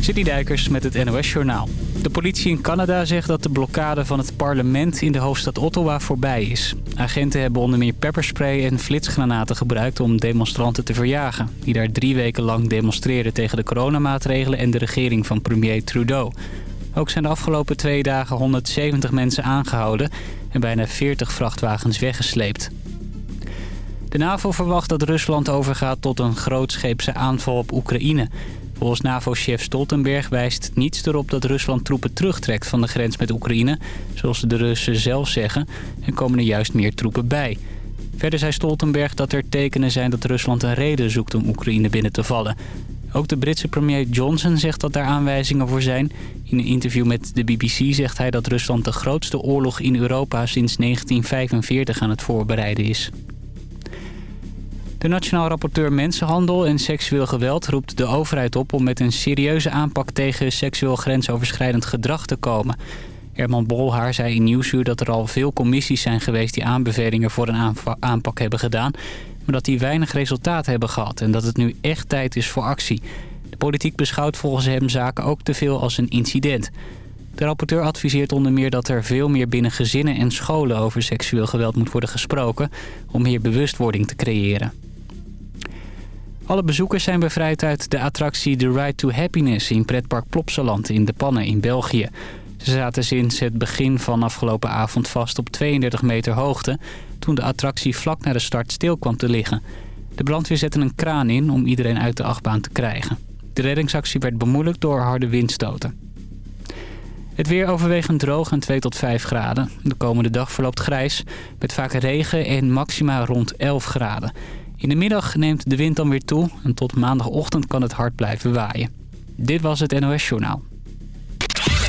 City Dijkers met het NOS Journaal. De politie in Canada zegt dat de blokkade van het parlement in de hoofdstad Ottawa voorbij is. Agenten hebben onder meer pepperspray en flitsgranaten gebruikt om demonstranten te verjagen... die daar drie weken lang demonstreerden tegen de coronamaatregelen en de regering van premier Trudeau. Ook zijn de afgelopen twee dagen 170 mensen aangehouden en bijna 40 vrachtwagens weggesleept. De NAVO verwacht dat Rusland overgaat tot een grootscheepse aanval op Oekraïne. Volgens NAVO-chef Stoltenberg wijst niets erop dat Rusland troepen terugtrekt van de grens met Oekraïne, zoals de Russen zelf zeggen, en komen er juist meer troepen bij. Verder zei Stoltenberg dat er tekenen zijn dat Rusland een reden zoekt om Oekraïne binnen te vallen. Ook de Britse premier Johnson zegt dat daar aanwijzingen voor zijn. In een interview met de BBC zegt hij dat Rusland de grootste oorlog in Europa sinds 1945 aan het voorbereiden is. De Nationaal Rapporteur Mensenhandel en Seksueel Geweld roept de overheid op om met een serieuze aanpak tegen seksueel grensoverschrijdend gedrag te komen. Herman Bolhaar zei in Nieuwsuur dat er al veel commissies zijn geweest die aanbevelingen voor een aanpak hebben gedaan, maar dat die weinig resultaat hebben gehad en dat het nu echt tijd is voor actie. De politiek beschouwt volgens hem zaken ook te veel als een incident. De rapporteur adviseert onder meer dat er veel meer binnen gezinnen en scholen over seksueel geweld moet worden gesproken om meer bewustwording te creëren. Alle bezoekers zijn bevrijd uit de attractie The Ride to Happiness in pretpark Plopsaland in De Pannen in België. Ze zaten sinds het begin van afgelopen avond vast op 32 meter hoogte... toen de attractie vlak na de start stil kwam te liggen. De brandweer zette een kraan in om iedereen uit de achtbaan te krijgen. De reddingsactie werd bemoeilijkt door harde windstoten. Het weer overwegend droog en 2 tot 5 graden. De komende dag verloopt grijs, met vaak regen en maxima rond 11 graden. In de middag neemt de wind dan weer toe en tot maandagochtend kan het hard blijven waaien. Dit was het NOS Journaal.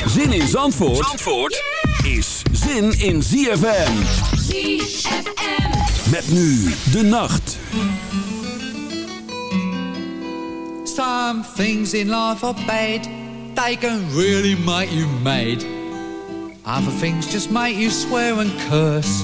Zin in Zandvoort, Zandvoort is zin in ZFM. ZFM. Met nu de nacht. Some things in life are bad. They can really make you mad. Other things just make you swear and curse.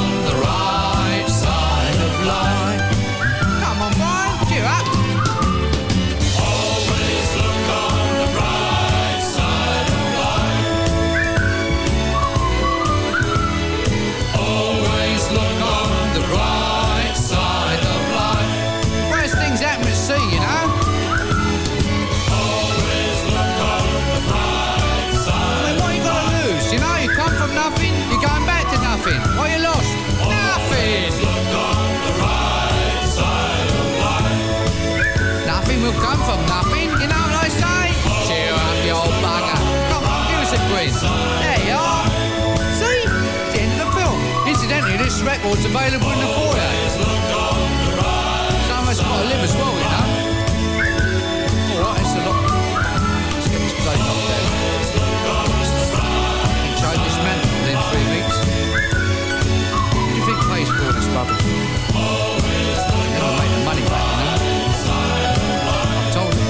it's available in the foyer. Someone's got to live as well, you know. Alright, it's a lot. Let's get this place up there. And change this man within three weeks. What do you think pays for all this rubbish? Never made the money back, you know. I told him.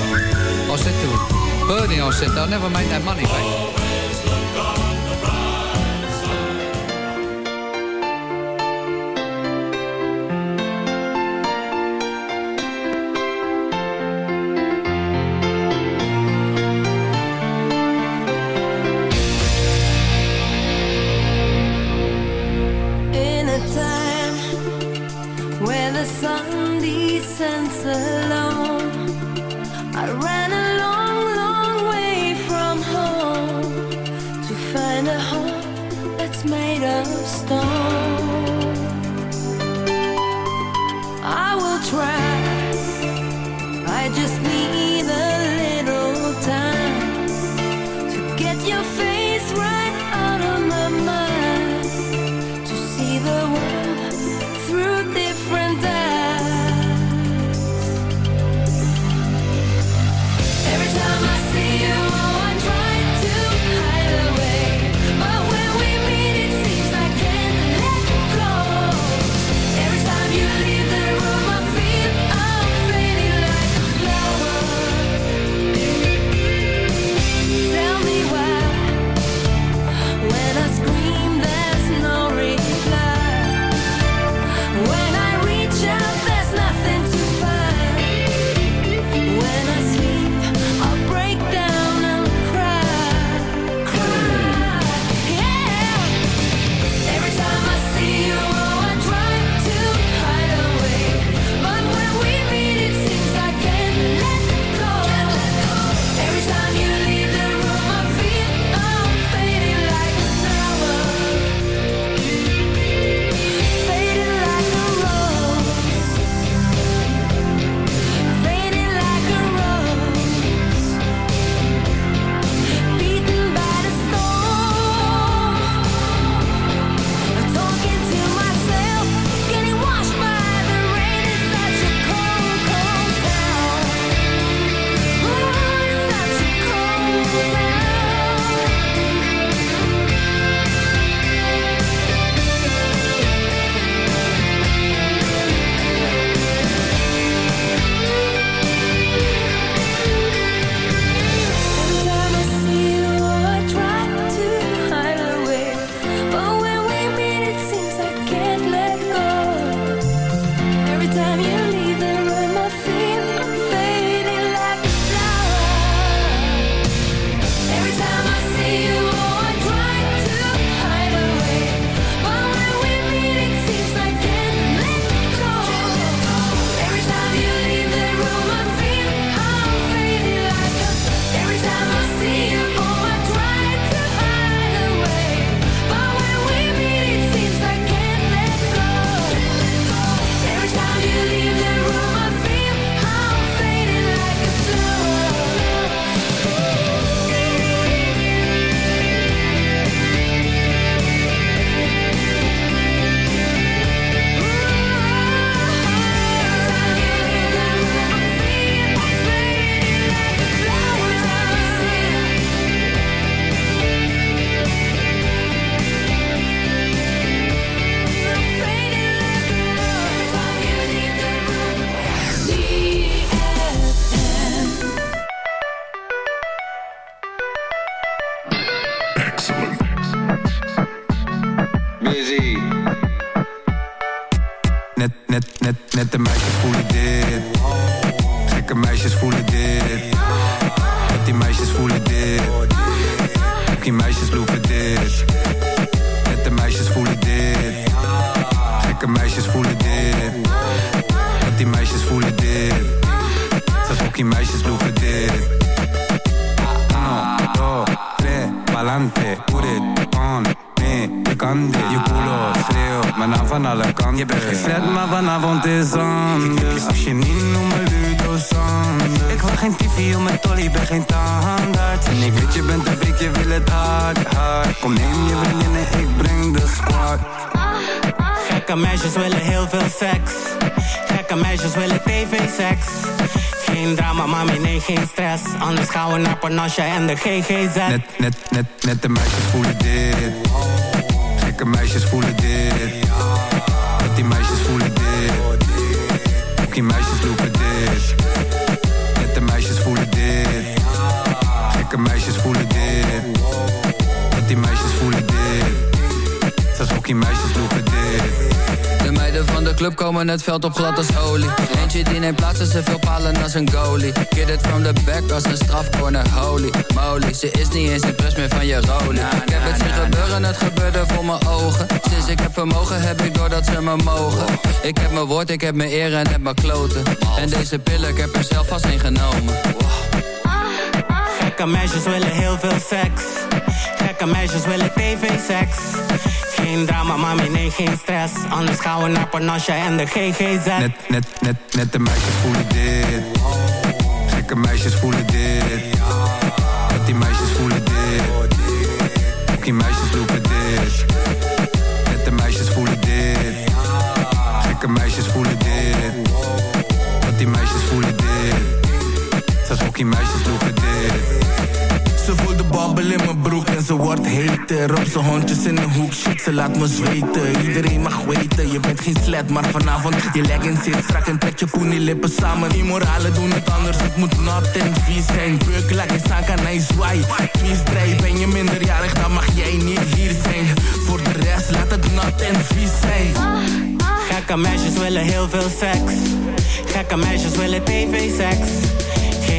I said to him, Bernie, I said, they'll never make that money back. net, net, net, net de meisjes voelen dit. Gekke meisjes voelen dit. Met die meisjes voelen dit. Die meisjes loeven dit. Je bent gezet, maar vanavond is anders. Als je niet noemt me Ludo Ik wil geen TV om mijn tolly, ben geen tandarts. En ik weet je bent een freak, je wil het hard, hard Kom neem je vriendinnen, ik breng de squad. Gekke meisjes willen heel veel seks. Gekke meisjes willen tv-seks geen drama, mami, nee, geen stress. Anders gaan we naar Panache en de GGZ Net, net, net, net de meisjes voelen dit. Gekke meisjes voelen dit. Die meisjes voelen dit. Ook club komen het veld op glad als olie. Eentje die neemt plaats ze veel palen als een goalie. Get it from the back als een strafcorner, holy moly. Ze is niet eens impress meer van je rolie. Ik heb het zien gebeuren, het gebeurde voor mijn ogen. Sinds ik heb vermogen heb ik doordat ze me mogen. Ik heb mijn woord, ik heb mijn eer en heb mijn kloten. En deze pillen, ik heb er zelf vast een genomen. Gekke meisjes willen heel veel seks. Gekke meisjes willen tv-seks. Geen drama, mami, nee, geen stress. Anders gaan we naar Panasja en de GGZ. Net, net, net, net de meisjes voelen dit. Gekke meisjes voelen dit. Zijn hondjes in een hoek, shit, ze laat me zweten. Iedereen mag weten, je bent geen slet Maar vanavond, je leggings zit strak en trek je poenie lippen samen. Die moralen doen het anders, het moet nat en vies zijn. Beuk, laat je zaken naar je zwaai. Vies draai, ben je minderjarig, dan mag jij niet hier zijn. Voor de rest, laat het nat en vies zijn. Gekke meisjes willen heel veel seks. Gekke meisjes willen tv-seks.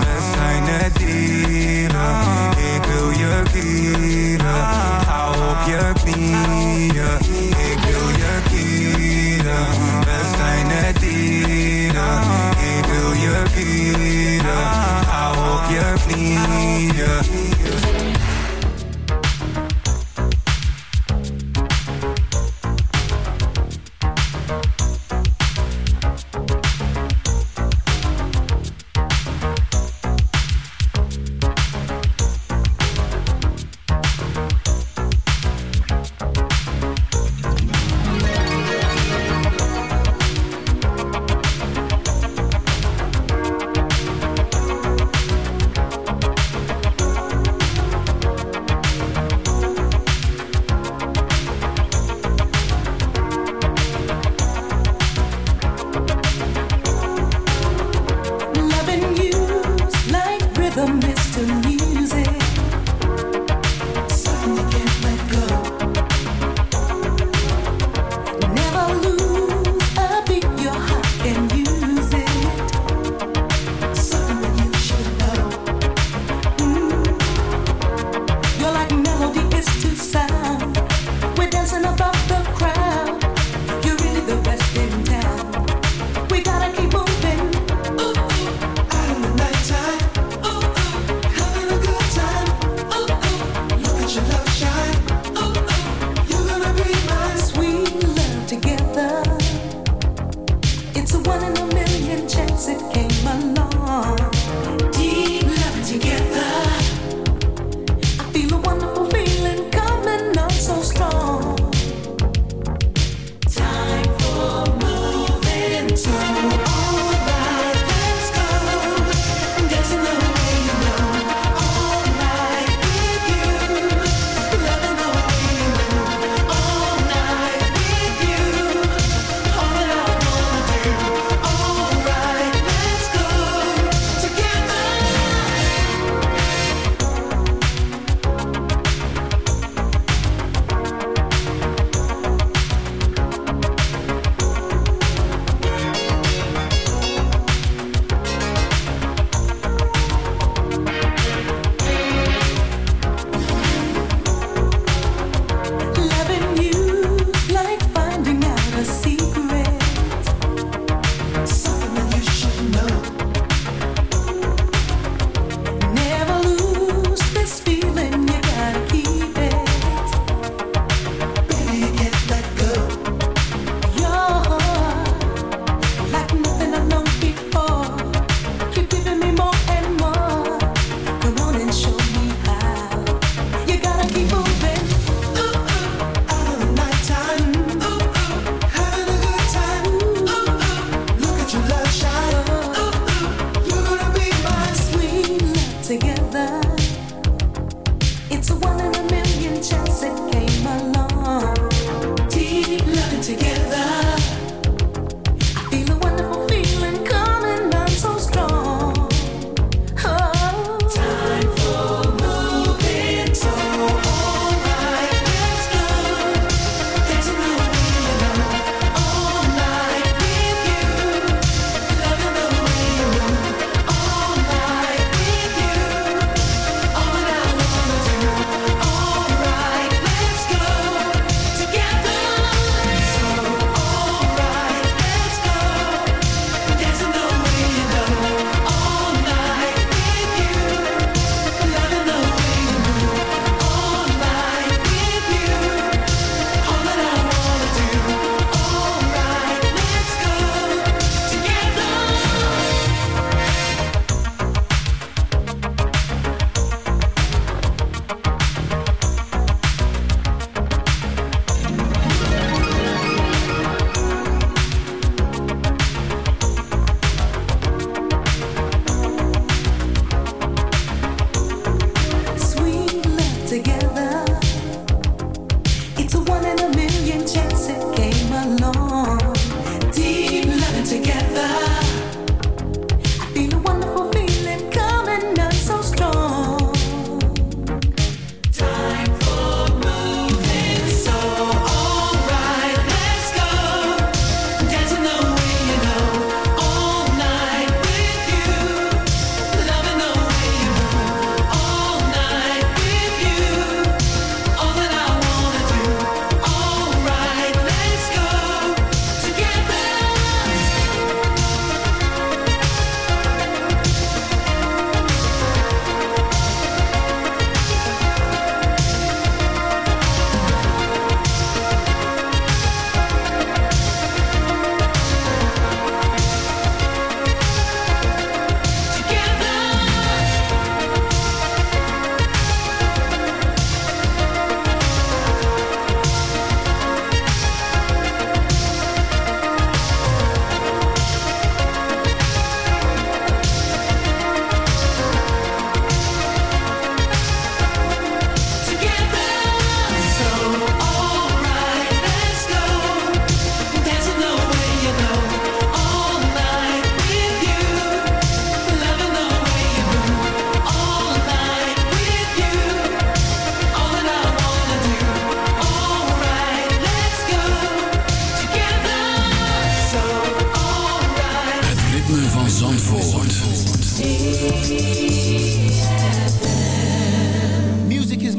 We zijn net dieren.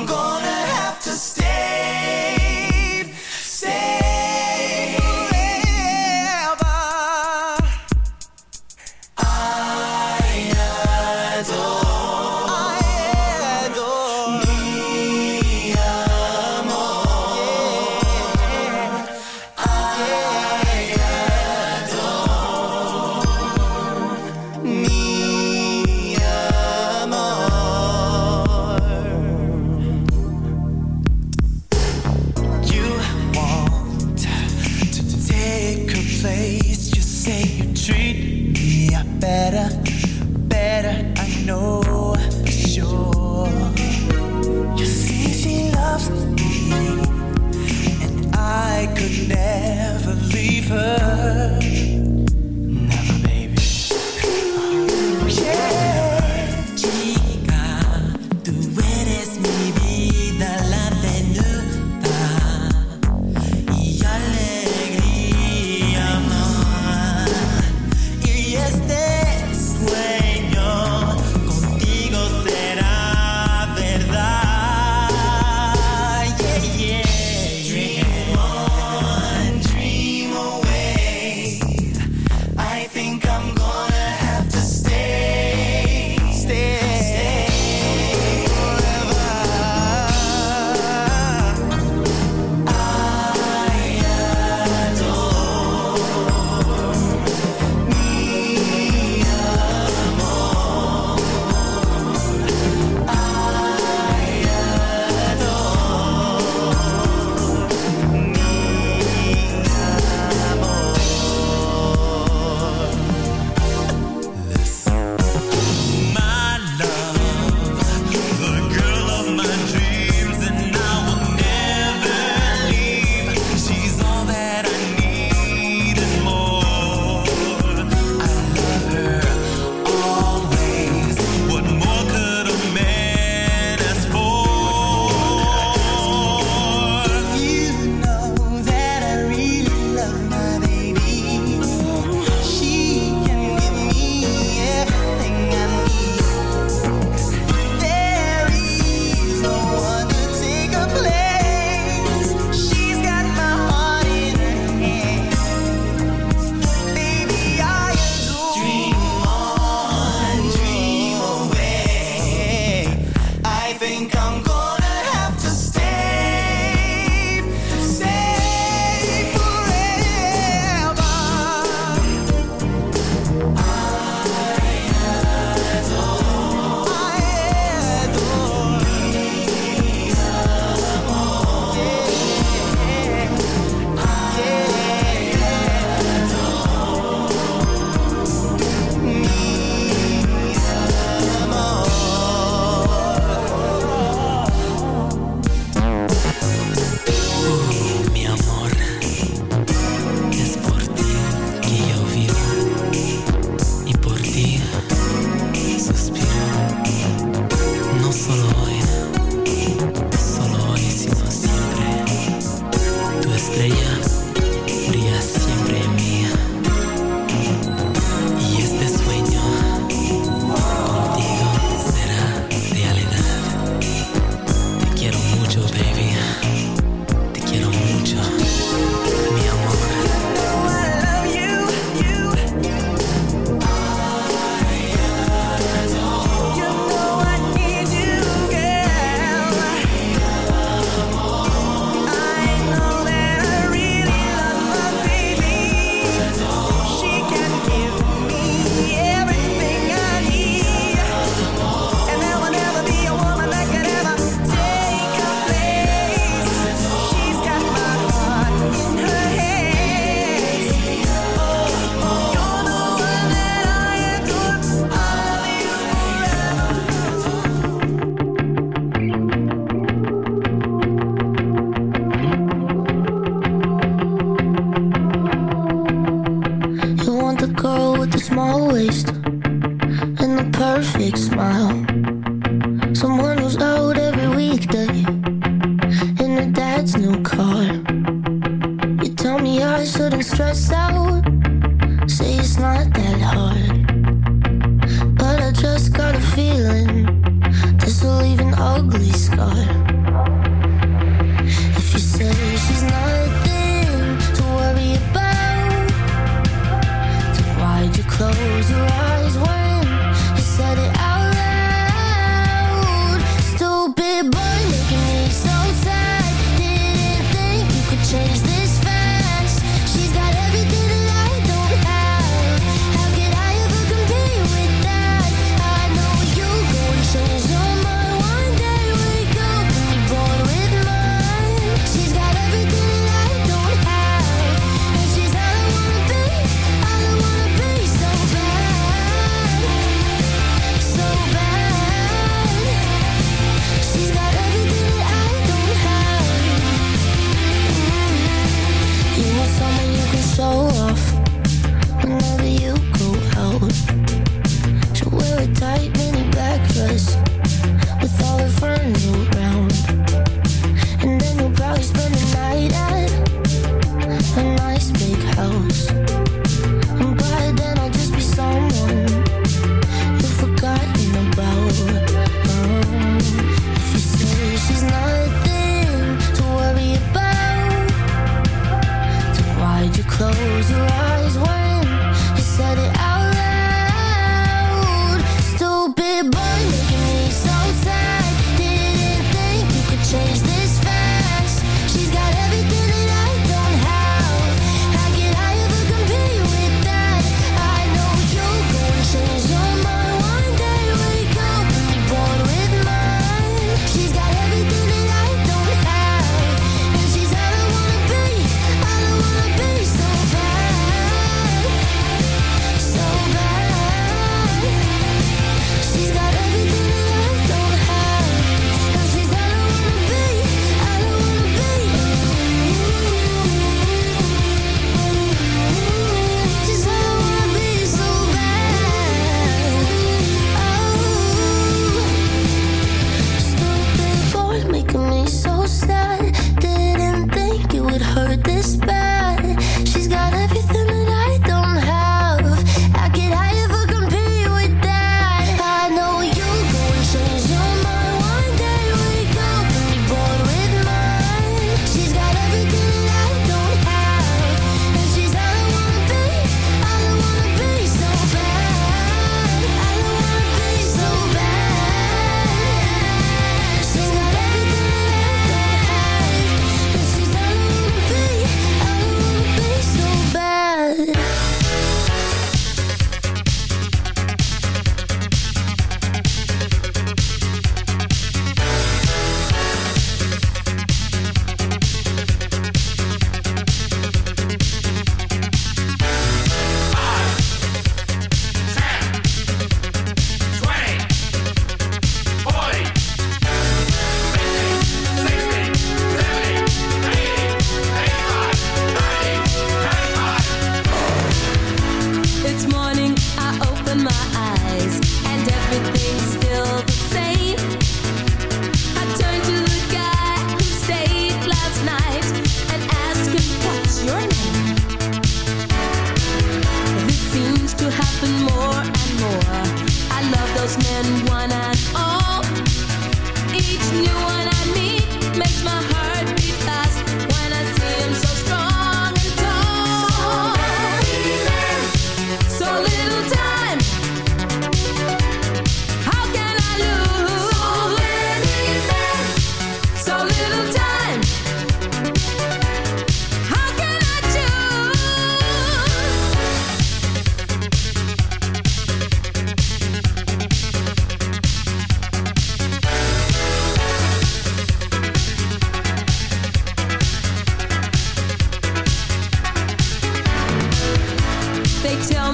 I'm gonna have to stay,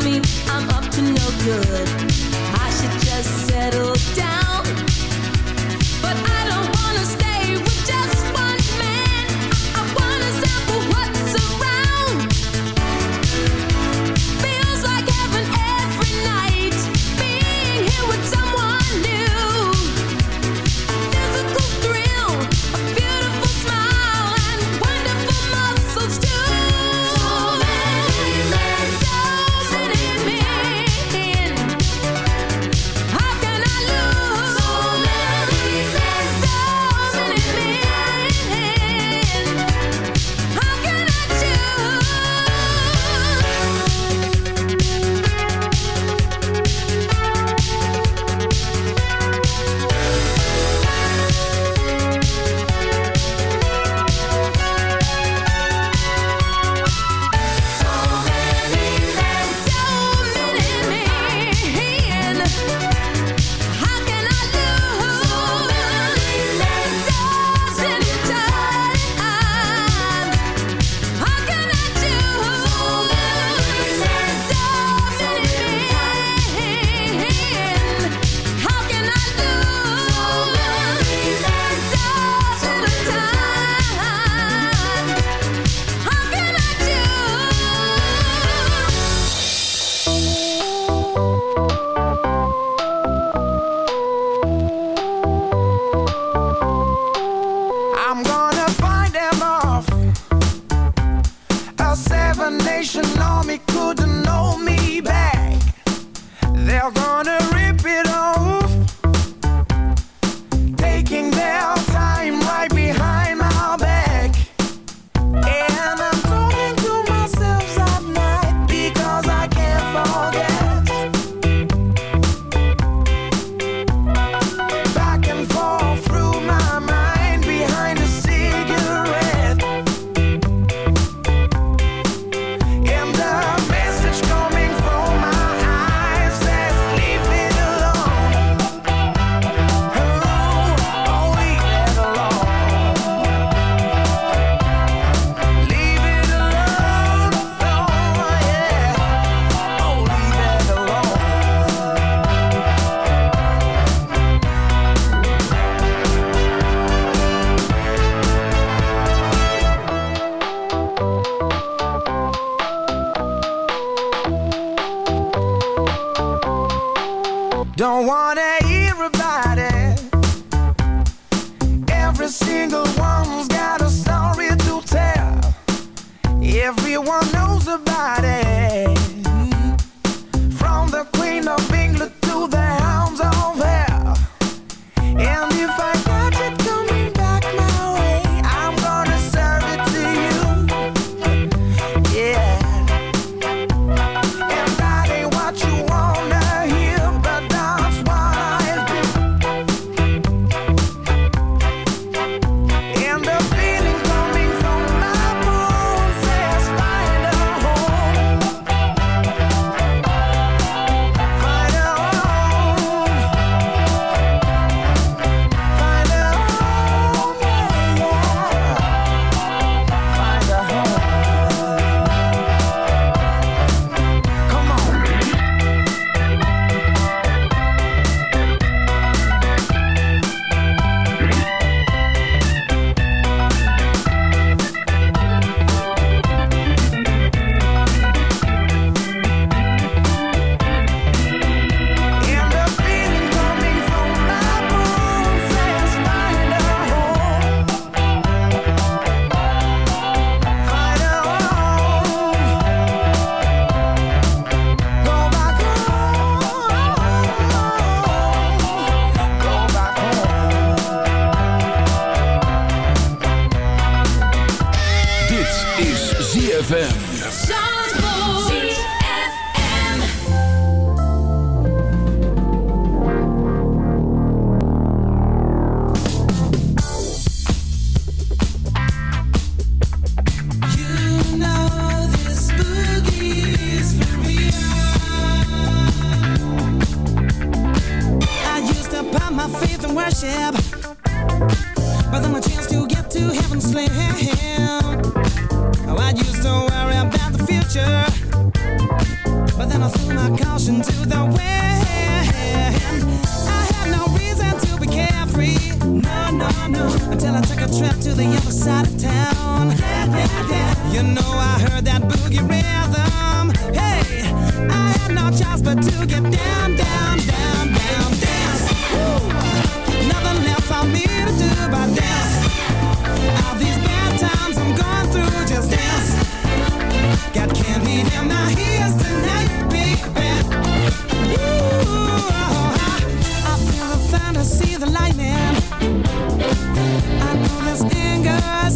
me I'm up to no good. I should just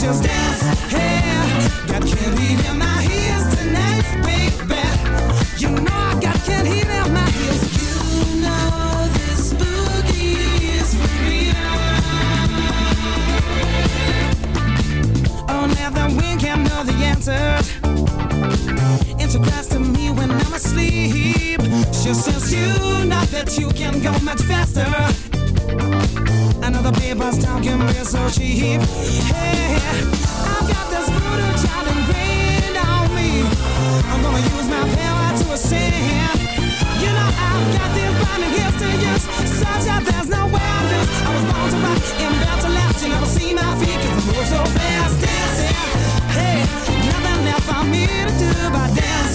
Just dance. Hey, got candy in my ears tonight, baby. You know I got candy in my ears. You know this boogie is for real. Oh, wind can know the to me when I'm asleep. You know that you can go much faster. Another paper's talking me so cheap. Hey, I've got this voodoo child ingrained on me. I'm gonna use my power to ascend. You know I've got these blinding gifts to use, such that there's no way I lose. I was born to rock and built to last. You never see my feet 'cause I move so fast, dancing. Hey, nothing left for me to do but dance.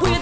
With